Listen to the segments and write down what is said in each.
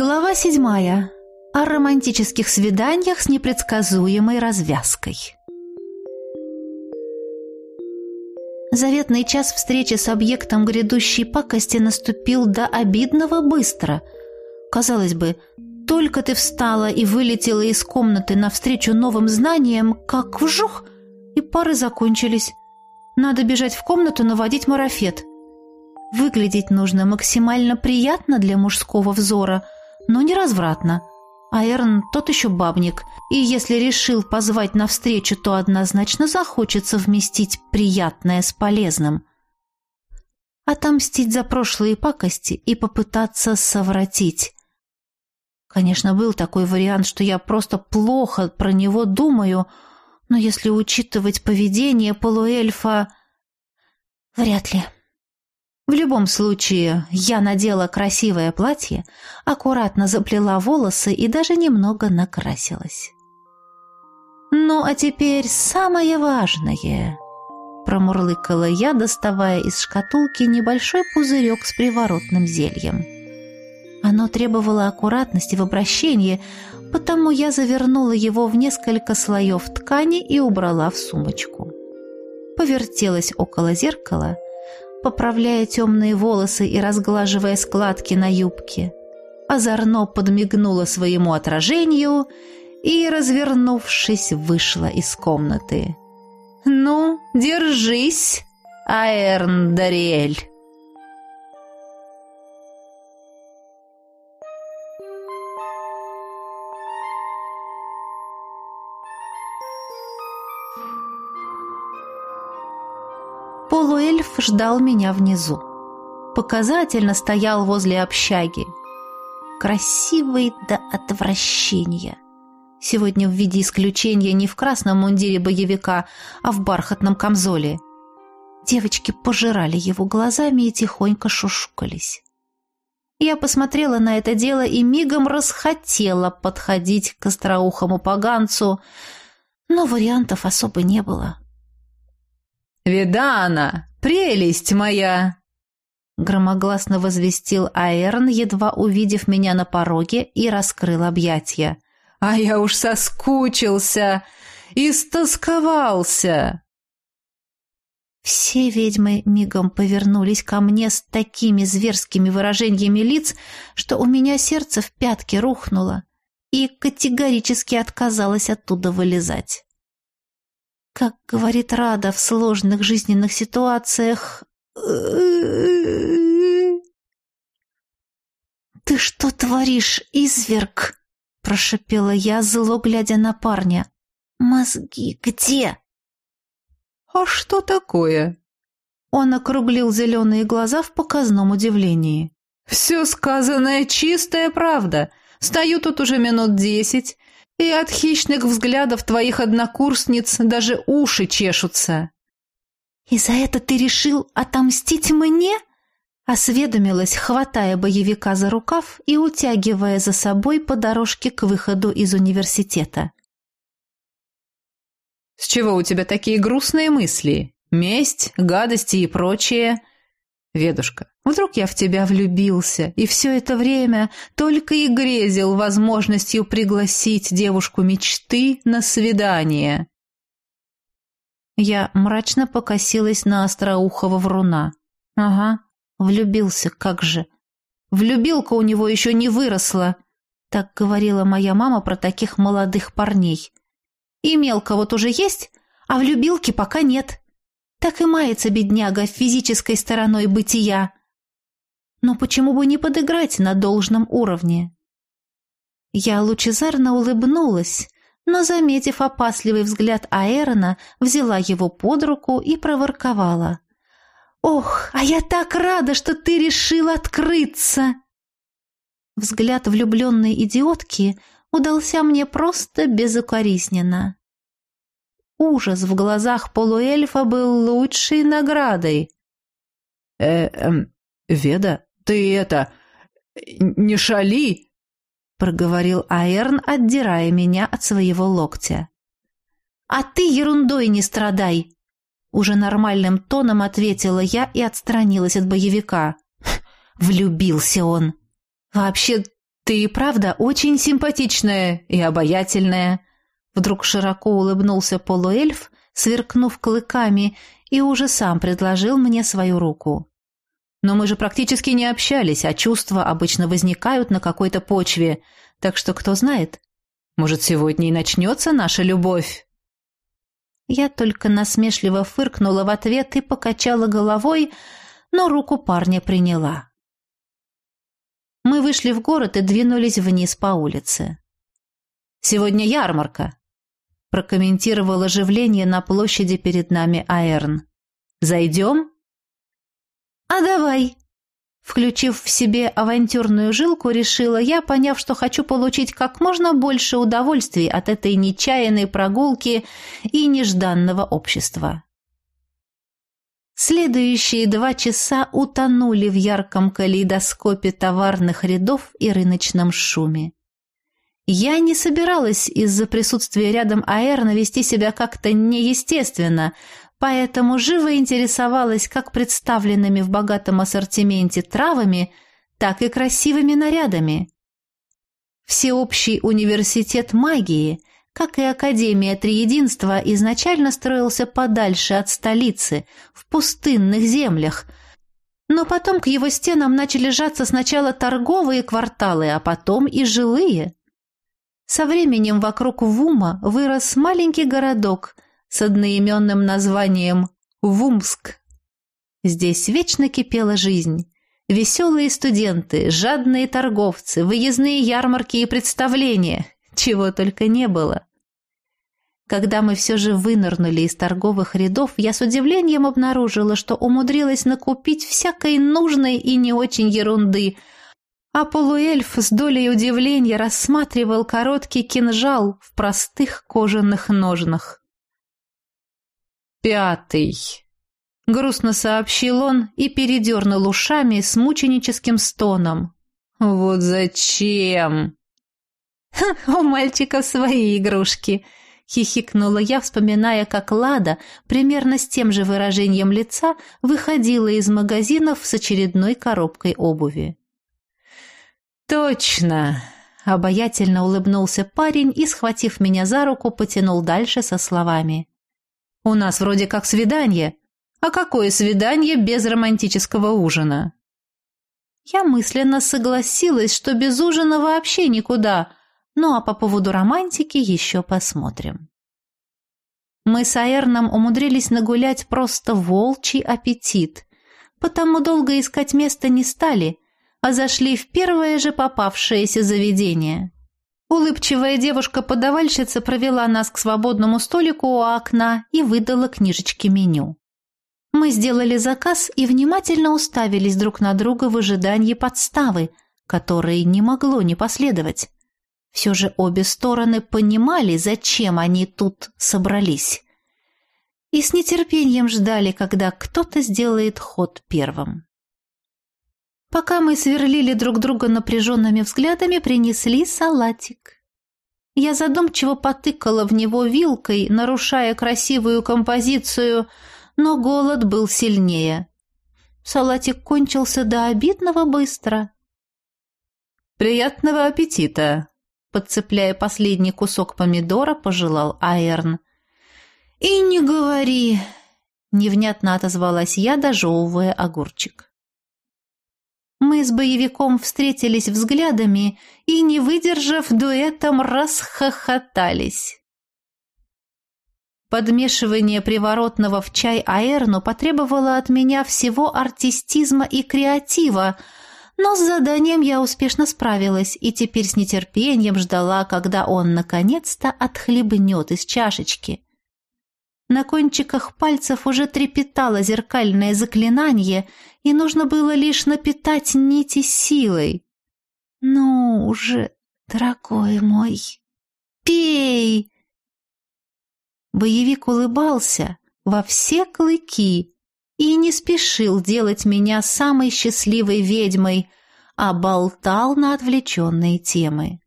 Глава седьмая. О романтических свиданиях с непредсказуемой развязкой. Заветный час встречи с объектом грядущей пакости наступил до обидного быстро. Казалось бы, только ты встала и вылетела из комнаты навстречу новым знаниям, как вжух, и пары закончились. Надо бежать в комнату наводить марафет. Выглядеть нужно максимально приятно для мужского взора, но не развратно. А Эрн тот еще бабник, и если решил позвать навстречу, то однозначно захочется вместить приятное с полезным. Отомстить за прошлые пакости и попытаться совратить. Конечно, был такой вариант, что я просто плохо про него думаю, но если учитывать поведение полуэльфа... Вряд ли. В любом случае, я надела красивое платье, аккуратно заплела волосы и даже немного накрасилась. «Ну, а теперь самое важное», — промурлыкала я, доставая из шкатулки небольшой пузырек с приворотным зельем. Оно требовало аккуратности в обращении, потому я завернула его в несколько слоев ткани и убрала в сумочку. Повертелась около зеркала — поправляя темные волосы и разглаживая складки на юбке. Озорно подмигнула своему отражению и, развернувшись, вышла из комнаты. «Ну, держись, Аэрн Дариэль!» Ждал меня внизу. Показательно стоял возле общаги. Красивый до отвращения. Сегодня в виде исключения не в красном мундире боевика, а в бархатном камзоле. Девочки пожирали его глазами и тихонько шушукались. Я посмотрела на это дело и мигом расхотела подходить к остроухому поганцу, но вариантов особо не было. «Видана, прелесть моя!» Громогласно возвестил Аэрн, едва увидев меня на пороге, и раскрыл объятия. «А я уж соскучился! Истосковался!» Все ведьмы мигом повернулись ко мне с такими зверскими выражениями лиц, что у меня сердце в пятки рухнуло и категорически отказалось оттуда вылезать. Как говорит Рада в сложных жизненных ситуациях... «Ты что творишь, изверг?» — прошипела я, зло глядя на парня. «Мозги где?» «А что такое?» Он округлил зеленые глаза в показном удивлении. «Все сказанное чистая правда. Стою тут уже минут десять, и от хищных взглядов твоих однокурсниц даже уши чешутся. «И за это ты решил отомстить мне?» Осведомилась, хватая боевика за рукав и утягивая за собой по дорожке к выходу из университета. «С чего у тебя такие грустные мысли? Месть, гадости и прочее?» Ведушка, вдруг я в тебя влюбился, и все это время только и грезил возможностью пригласить девушку мечты на свидание. Я мрачно покосилась на остроухого вруна. Ага, влюбился, как же. Влюбилка у него еще не выросла. Так говорила моя мама про таких молодых парней. И мелко вот уже есть, а влюбилки пока нет. Так и мается бедняга физической стороной бытия. Но почему бы не подыграть на должном уровне? Я лучезарно улыбнулась, но, заметив опасливый взгляд Аэрона, взяла его под руку и проворковала. «Ох, а я так рада, что ты решил открыться!» Взгляд влюбленной идиотки удался мне просто безукоризненно. Ужас в глазах полуэльфа был лучшей наградой. «Э, эм, Веда, ты это... не шали!» проговорил Аэрн, отдирая меня от своего локтя. «А ты ерундой не страдай!» Уже нормальным тоном ответила я и отстранилась от боевика. Влюбился он. Вообще Ты и правда очень симпатичная и обаятельная. Вдруг широко улыбнулся полуэльф, сверкнув клыками, и уже сам предложил мне свою руку. Но мы же практически не общались, а чувства обычно возникают на какой-то почве, так что кто знает, может, сегодня и начнется наша любовь. Я только насмешливо фыркнула в ответ и покачала головой, но руку парня приняла. Мы вышли в город и двинулись вниз по улице. «Сегодня ярмарка», — прокомментировал оживление на площади перед нами Аэрн. «Зайдем?» «А давай!» Включив в себе авантюрную жилку, решила я, поняв, что хочу получить как можно больше удовольствий от этой нечаянной прогулки и нежданного общества. Следующие два часа утонули в ярком калейдоскопе товарных рядов и рыночном шуме. Я не собиралась из-за присутствия рядом Аэрна вести себя как-то неестественно, поэтому живо интересовалась как представленными в богатом ассортименте травами, так и красивыми нарядами. Всеобщий университет магии – как и Академия Триединства, изначально строился подальше от столицы, в пустынных землях. Но потом к его стенам начали сжаться сначала торговые кварталы, а потом и жилые. Со временем вокруг Вума вырос маленький городок с одноименным названием Вумск. Здесь вечно кипела жизнь. Веселые студенты, жадные торговцы, выездные ярмарки и представления – чего только не было. Когда мы все же вынырнули из торговых рядов, я с удивлением обнаружила, что умудрилась накупить всякой нужной и не очень ерунды, а полуэльф с долей удивления рассматривал короткий кинжал в простых кожаных ножнах. «Пятый», — грустно сообщил он и передернул ушами с мученическим стоном. «Вот зачем?» «У мальчика свои игрушки», — хихикнула я, вспоминая, как Лада примерно с тем же выражением лица выходила из магазинов с очередной коробкой обуви. «Точно!» — обаятельно улыбнулся парень и, схватив меня за руку, потянул дальше со словами. «У нас вроде как свидание. А какое свидание без романтического ужина?» Я мысленно согласилась, что без ужина вообще никуда — ну а по поводу романтики еще посмотрим. Мы с Аэрном умудрились нагулять просто волчий аппетит, потому долго искать место не стали, а зашли в первое же попавшееся заведение. Улыбчивая девушка-подавальщица провела нас к свободному столику у окна и выдала книжечки меню. Мы сделали заказ и внимательно уставились друг на друга в ожидании подставы, которой не могло не последовать. Все же обе стороны понимали, зачем они тут собрались. И с нетерпением ждали, когда кто-то сделает ход первым. Пока мы сверлили друг друга напряженными взглядами, принесли салатик. Я задумчиво потыкала в него вилкой, нарушая красивую композицию, но голод был сильнее. Салатик кончился до обидного быстро. «Приятного аппетита!» подцепляя последний кусок помидора, пожелал Айрн. «И не говори!» — невнятно отозвалась я, дожевывая огурчик. Мы с боевиком встретились взглядами и, не выдержав, дуэтом расхохотались. Подмешивание приворотного в чай Аэрну потребовало от меня всего артистизма и креатива — но с заданием я успешно справилась и теперь с нетерпением ждала, когда он наконец-то отхлебнет из чашечки. На кончиках пальцев уже трепетало зеркальное заклинание, и нужно было лишь напитать нити силой. «Ну уже, дорогой мой, пей!» Боевик улыбался во все клыки, и не спешил делать меня самой счастливой ведьмой, а болтал на отвлеченные темы.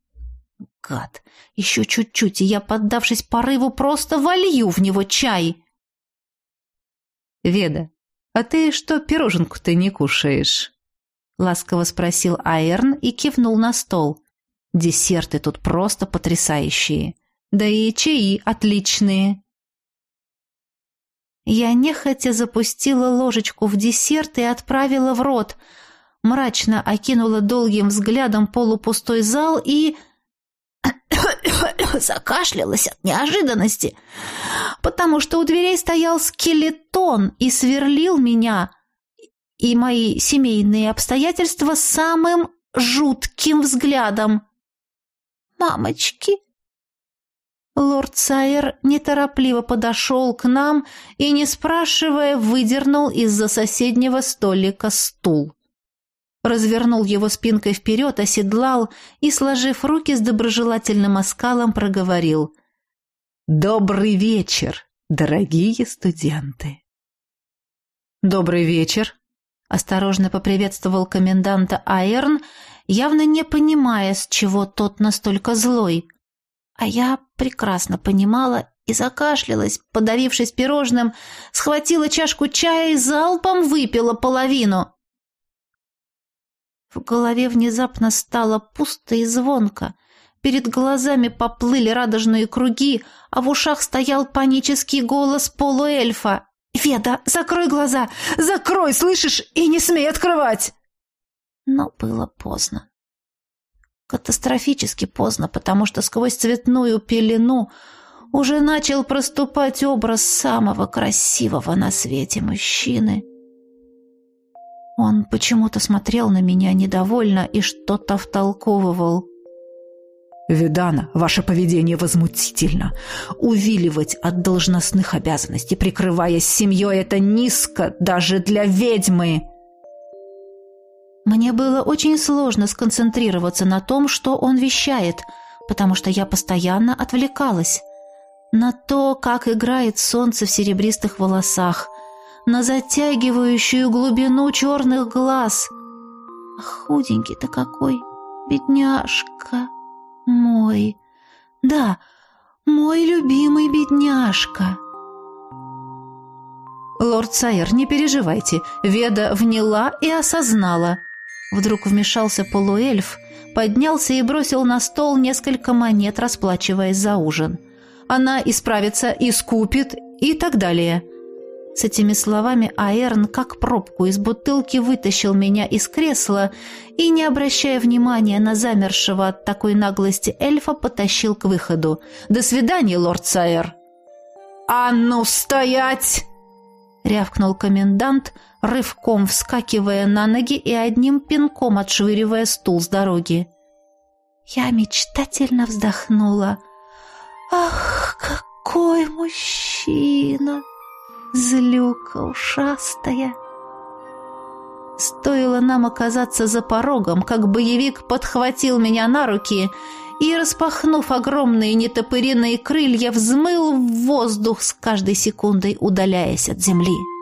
Гад, еще чуть-чуть, и я, поддавшись порыву, просто волью в него чай. «Веда, а ты что пироженку-то не кушаешь?» — ласково спросил Айрн и кивнул на стол. Десерты тут просто потрясающие. Да и чаи отличные. Я нехотя запустила ложечку в десерт и отправила в рот. Мрачно окинула долгим взглядом полупустой зал и... закашлялась от неожиданности, потому что у дверей стоял скелетон и сверлил меня и мои семейные обстоятельства самым жутким взглядом. «Мамочки!» Лорд Сайер неторопливо подошел к нам и, не спрашивая, выдернул из-за соседнего столика стул. Развернул его спинкой вперед, оседлал и, сложив руки с доброжелательным оскалом, проговорил. «Добрый вечер, дорогие студенты!» «Добрый вечер!» — осторожно поприветствовал коменданта Айрн, явно не понимая, с чего тот настолько злой. А я прекрасно понимала и закашлялась, подавившись пирожным, схватила чашку чая и залпом выпила половину. В голове внезапно стало пусто и звонко. Перед глазами поплыли радужные круги, а в ушах стоял панический голос полуэльфа. «Веда, закрой глаза! Закрой, слышишь? И не смей открывать!» Но было поздно. Катастрофически поздно, потому что сквозь цветную пелену уже начал проступать образ самого красивого на свете мужчины. Он почему-то смотрел на меня недовольно и что-то втолковывал. «Видана, ваше поведение возмутительно. Увиливать от должностных обязанностей, прикрываясь семьей, это низко даже для ведьмы!» Мне было очень сложно сконцентрироваться на том, что он вещает, потому что я постоянно отвлекалась. На то, как играет солнце в серебристых волосах, на затягивающую глубину черных глаз. Худенький-то какой, бедняжка мой. Да, мой любимый бедняжка. Лорд Сайер, не переживайте, Веда вняла и осознала – Вдруг вмешался полуэльф, поднялся и бросил на стол несколько монет, расплачиваясь за ужин. Она исправится, искупит и так далее. С этими словами Аэрн, как пробку из бутылки, вытащил меня из кресла и, не обращая внимания на замершего от такой наглости эльфа, потащил к выходу. «До свидания, лорд Сайер!» «А ну, стоять!» — рявкнул комендант, рывком вскакивая на ноги и одним пинком отшвыривая стул с дороги. Я мечтательно вздохнула. «Ах, какой мужчина! Злюка ушастая!» Стоило нам оказаться за порогом, как боевик подхватил меня на руки и, распахнув огромные нетопыриные крылья, взмыл в воздух с каждой секундой, удаляясь от земли.